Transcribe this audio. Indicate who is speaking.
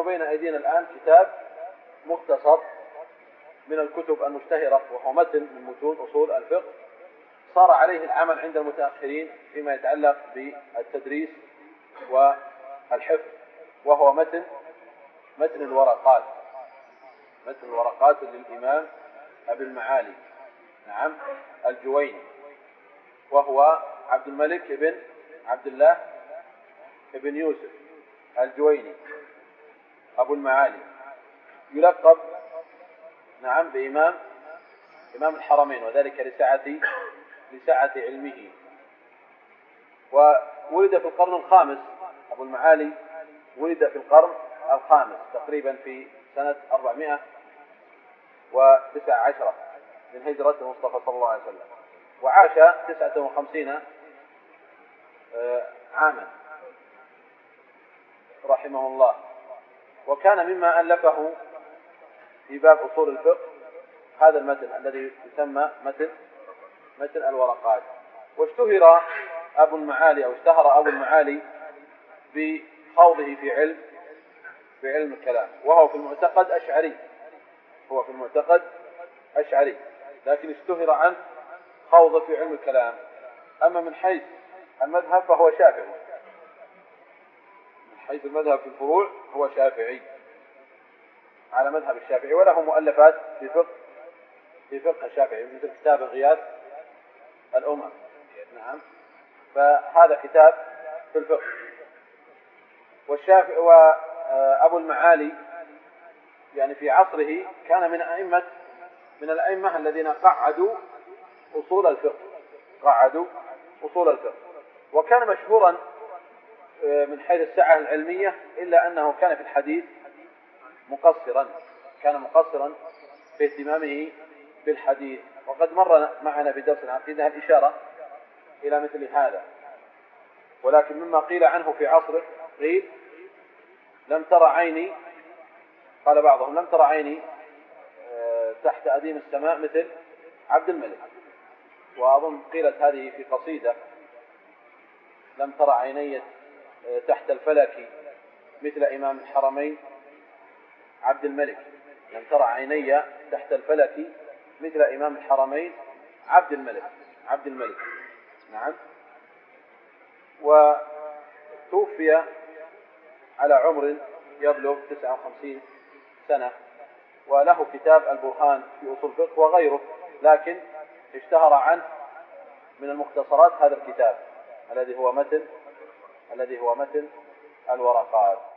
Speaker 1: نحن بين أيدينا الآن كتاب مختصر من الكتب المشتهرة وهو متن من متون أصول الفقه. صار عليه العمل عند المتأخرين فيما يتعلق بالتدريس والحفظ وهو متن متن الورقات متن الورقات للإمام أبي المعالي نعم الجويني وهو عبد الملك بن عبد الله بن يوسف الجويني. أبو المعالي. يلقب نعم بإمام إمام الحرمين وذلك لسعة لسعة علمه. وولد في القرن الخامس أبو المعالي ولد في القرن الخامس تقريبا في سنة 419 من هجرة المصطفى صلى الله عليه وسلم. وعاش 59 آه، عاما. رحمه الله. وكان مما ألفه في باب أصول الفقه هذا المتن الذي يسمى متن متن الورقات. واشتهر أبو المعالي أو اشتهر أبو المعالي بخوضه في علم في علم الكلام وهو في المعتقد أشعري. هو في المعتقد أشعري لكن اشتهر عن خوض في علم الكلام. أما من حيث المذهب فهو شافعي. حيث المذهب في الفروع هو شافعي. على مذهب الشافعي وله مؤلفات في فقه في فقه الشافعي مثل كتاب غياث الأمم نعم. فهذا كتاب في الفقه. والشافعي وأبو المعالي يعني في عصره كان من أئمة من الأئمة الذين قعدوا أصول الفقه. قعدوا أصول الفقه. وكان مشهورا آه، من حيث السعة العلمية إلا أنه كان في الحديث مقصرا كان مقصرا في اهتمامه بالحديث. وقد مر معنا في درس العقيدة الإشارة إلى مثل هذا. ولكن مما قيل عنه في عصره قيل لم ترى عيني قال بعضهم لم ترى عيني آه، تحت أديم السماء مثل عبد الملك. وأظن قيلت هذه في قصيدة لم ترى عيني تحت الفلك مثل إمام الحرمين عبد الملك. لم ترى عيني تحت الفلك مثل إمام الحرمين عبد الملك. عبد الملك. نعم. وتوفي على عمر يبلغ 59 سنة وله كتاب البرهان في أصول الفقه وغيره لكن اشتهر عنه من المختصرات هذا الكتاب الذي هو متن الذي هو متن الورقات.